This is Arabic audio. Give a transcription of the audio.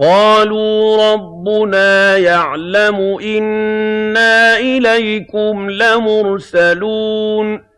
قَالُوا رَبُّنَا يَعْلَمُ إِنَّا إِلَيْكُمْ لَمُرْسَلُونَ.